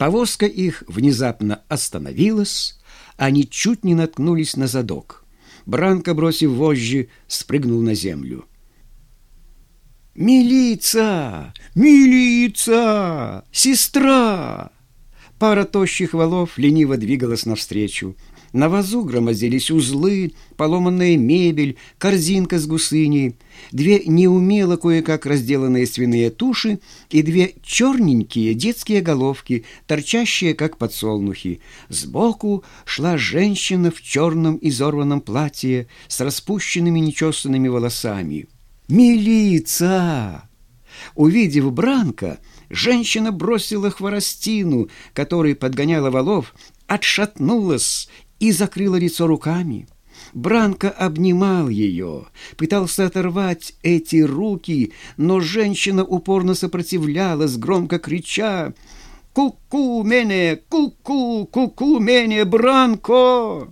Повозка их внезапно остановилась, они чуть не наткнулись на задок. Бранко, бросив вожжи, спрыгнул на землю. «Милица! Милица! Сестра!» Пара тощих валов лениво двигалась навстречу. На вазу громоздились узлы, поломанная мебель, корзинка с гусыней, две неумело кое-как разделанные свиные туши и две черненькие детские головки, торчащие, как подсолнухи. Сбоку шла женщина в черном изорванном платье с распущенными нечесанными волосами. «Милица!» Увидев Бранка, женщина бросила хворостину, которой подгоняла валов, отшатнулась и закрыла лицо руками. Бранко обнимал ее, пытался оторвать эти руки, но женщина упорно сопротивлялась, громко крича «Ку-ку, мене! Ку-ку! Ку-ку, мене, Бранко!»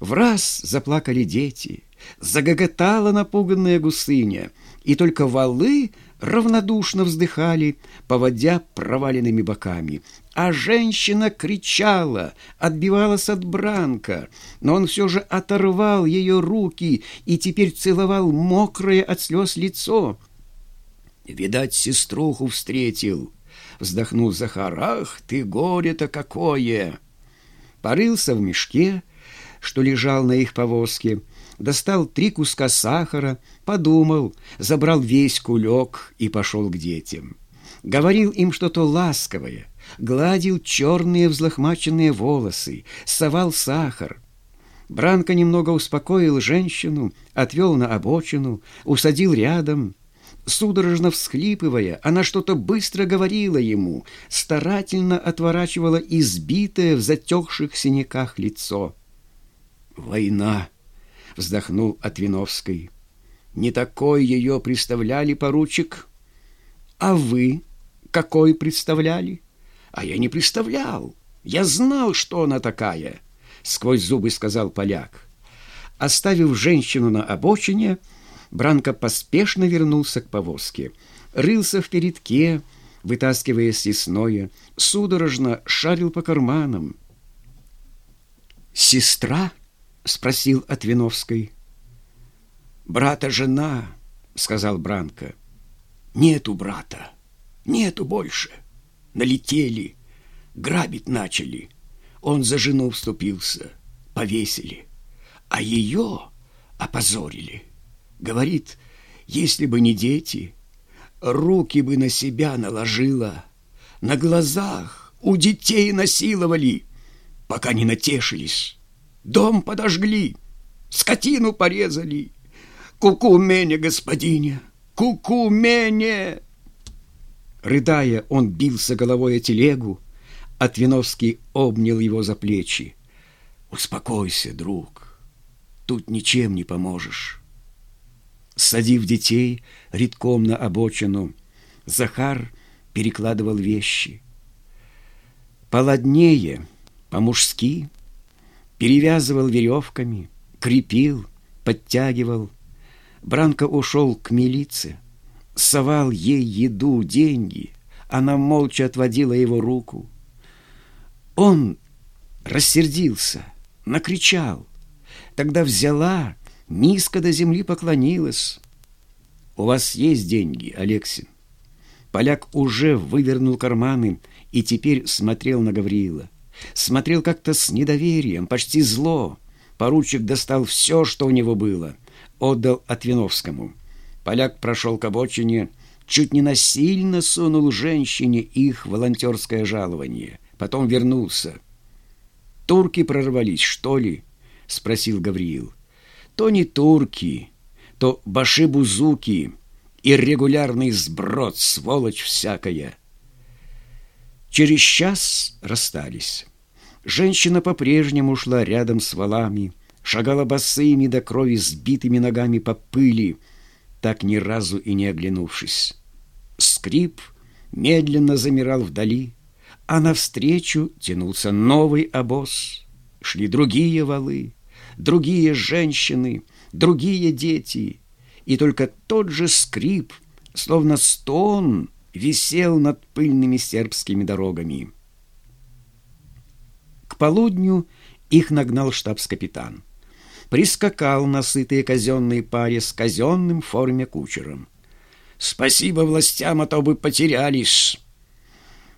В раз заплакали дети, загоготала напуганная гусыня, и только валы равнодушно вздыхали, поводя проваленными боками. А женщина кричала, отбивалась от Бранка, но он все же оторвал ее руки и теперь целовал мокрое от слез лицо. «Видать, сеструху встретил», — вздохнул Захар. «Ах ты, горе-то какое!» Порылся в мешке, что лежал на их повозке, — достал три куска сахара, подумал, забрал весь кулек и пошел к детям. Говорил им что-то ласковое, гладил черные взлохмаченные волосы, совал сахар. Бранко немного успокоил женщину, отвел на обочину, усадил рядом. Судорожно всхлипывая, она что-то быстро говорила ему, старательно отворачивала избитое в затекших синяках лицо. «Война!» — вздохнул Отвиновский. «Не такой ее представляли, поручик. А вы какой представляли? А я не представлял. Я знал, что она такая», — сквозь зубы сказал поляк. Оставив женщину на обочине, Бранко поспешно вернулся к повозке. Рылся в передке, вытаскивая съестное, судорожно шарил по карманам. «Сестра?» — спросил Отвиновской. «Брата жена», — сказал Бранко. «Нету брата, нету больше. Налетели, грабить начали. Он за жену вступился, повесили, а ее опозорили. Говорит, если бы не дети, руки бы на себя наложила, на глазах у детей насиловали, пока не натешились». Дом подожгли, скотину порезали. Куку мене, господине, куку мене. Рыдая, он бился головой о телегу, а Твиновский обнял его за плечи. «Успокойся, друг, тут ничем не поможешь». Садив детей редком на обочину, Захар перекладывал вещи. Поладнее, по-мужски — перевязывал веревками, крепил, подтягивал. Бранко ушел к милиции, совал ей еду, деньги. Она молча отводила его руку. Он рассердился, накричал. Тогда взяла, низко до земли поклонилась. «У вас есть деньги, Алексин?» Поляк уже вывернул карманы и теперь смотрел на Гавриила. Смотрел как-то с недоверием, почти зло. Поручик достал все, что у него было. Отдал Отвиновскому. Поляк прошел к обочине, чуть не насильно сунул женщине их волонтерское жалование. Потом вернулся. «Турки прорвались, что ли?» — спросил Гавриил. «То не турки, то башибузуки, иррегулярный сброд, сволочь всякая». Через час расстались. Женщина по-прежнему шла рядом с валами, шагала босыми до крови сбитыми ногами по пыли, так ни разу и не оглянувшись. Скрип медленно замирал вдали, а навстречу тянулся новый обоз. Шли другие валы, другие женщины, другие дети, и только тот же скрип, словно стон, висел над пыльными сербскими дорогами. полудню их нагнал штабс-капитан. Прискакал на сытые казенные паре с казенным в форме кучером. «Спасибо властям, а то бы потерялись!»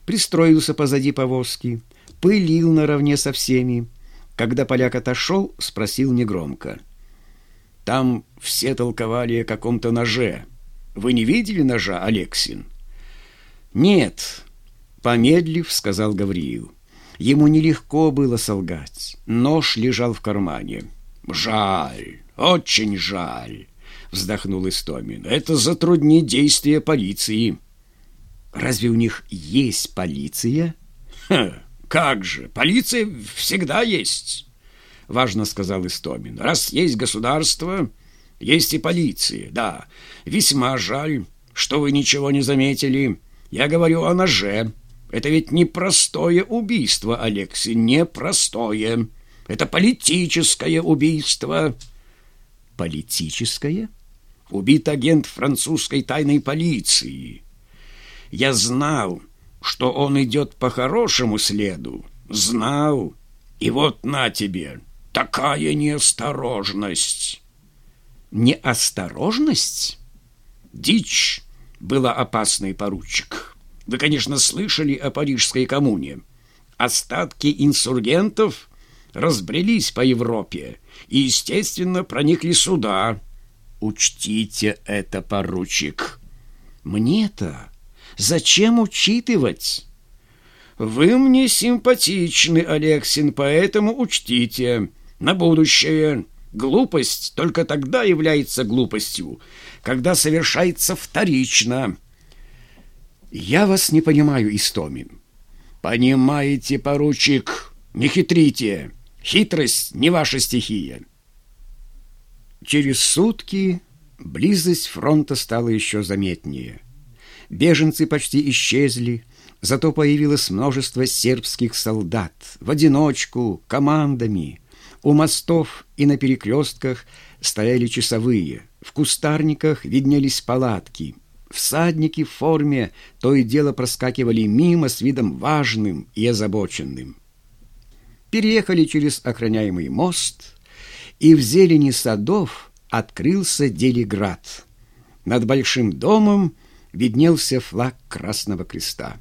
Пристроился позади повозки, пылил наравне со всеми. Когда поляк отошел, спросил негромко. «Там все толковали о каком-то ноже. Вы не видели ножа, Алексин?» «Нет», — помедлив, сказал Гавриил. Ему нелегко было солгать. Нож лежал в кармане. «Жаль, очень жаль», — вздохнул Истомин. «Это затруднит действия полиции». «Разве у них есть полиция?» «Ха, как же, полиция всегда есть», — важно сказал Истомин. «Раз есть государство, есть и полиция, да. Весьма жаль, что вы ничего не заметили. Я говорю о ноже». Это ведь непростое убийство, Алексей, непростое. Это политическое убийство. Политическое? Убит агент французской тайной полиции. Я знал, что он идет по хорошему следу. Знал. И вот на тебе, такая неосторожность. Неосторожность? Дичь была опасный поручик. Вы, конечно, слышали о Парижской коммуне. Остатки инсургентов разбрелись по Европе и, естественно, проникли сюда. Учтите это, поручик. Мне-то зачем учитывать? Вы мне симпатичны, Алексин, поэтому учтите. На будущее. Глупость только тогда является глупостью, когда совершается вторично. «Я вас не понимаю, Истомин». «Понимаете, поручик, не хитрите. Хитрость не ваша стихия». Через сутки близость фронта стала еще заметнее. Беженцы почти исчезли, зато появилось множество сербских солдат в одиночку, командами. У мостов и на перекрестках стояли часовые, в кустарниках виднелись палатки – Всадники в форме то и дело проскакивали мимо с видом важным и озабоченным. Переехали через охраняемый мост, и в зелени садов открылся Делиград. Над большим домом виднелся флаг Красного Креста.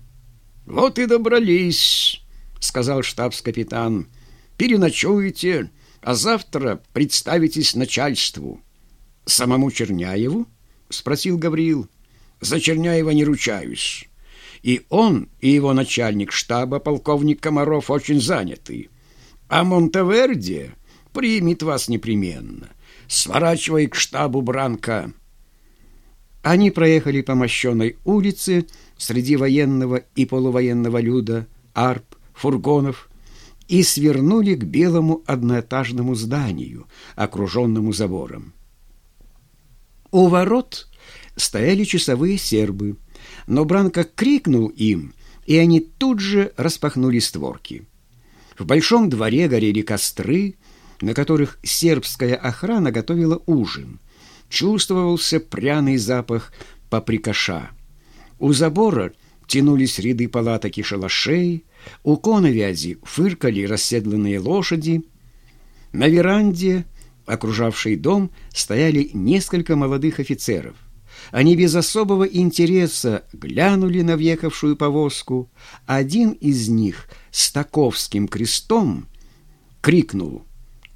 «Вот и добрались», — сказал штабс-капитан. «Переночуете, а завтра представитесь начальству». «Самому Черняеву?» — спросил Гавриил. За Черняева не ручаюсь. И он, и его начальник штаба, полковник Комаров, очень заняты. А Монтеверде примет вас непременно. Сворачивай к штабу Бранка». Они проехали по мощенной улице среди военного и полувоенного люда, арп, фургонов и свернули к белому одноэтажному зданию, окруженному забором. У ворот стояли часовые сербы, но Бранко крикнул им, и они тут же распахнули створки. В большом дворе горели костры, на которых сербская охрана готовила ужин. Чувствовался пряный запах паприкаша. У забора тянулись ряды палаток и шалашей, у коновязи фыркали расседланные лошади. На веранде, окружавшей дом, стояли несколько молодых офицеров. Они без особого интереса глянули на въехавшую повозку. Один из них с таковским крестом крикнул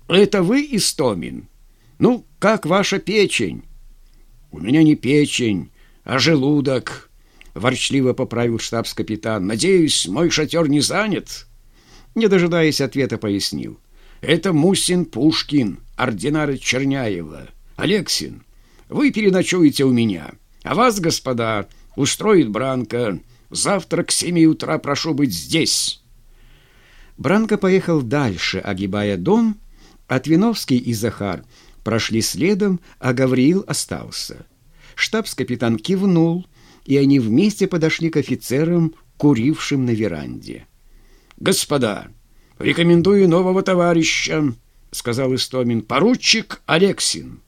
«Это вы, Истомин? Ну, как ваша печень?» «У меня не печень, а желудок», — ворчливо поправил штабс-капитан. «Надеюсь, мой шатер не занят?» Не дожидаясь ответа, пояснил. «Это Мусин Пушкин, ординар Черняева. Алексин, вы переночуете у меня, а вас, господа, устроит Бранко. Завтра к семи утра прошу быть здесь». Бранко поехал дальше, огибая дом, а Твиновский и Захар прошли следом, а Гавриил остался. Штабс-капитан кивнул, и они вместе подошли к офицерам, курившим на веранде. «Господа, рекомендую нового товарища», — сказал Истомин, — «поручик Алексин».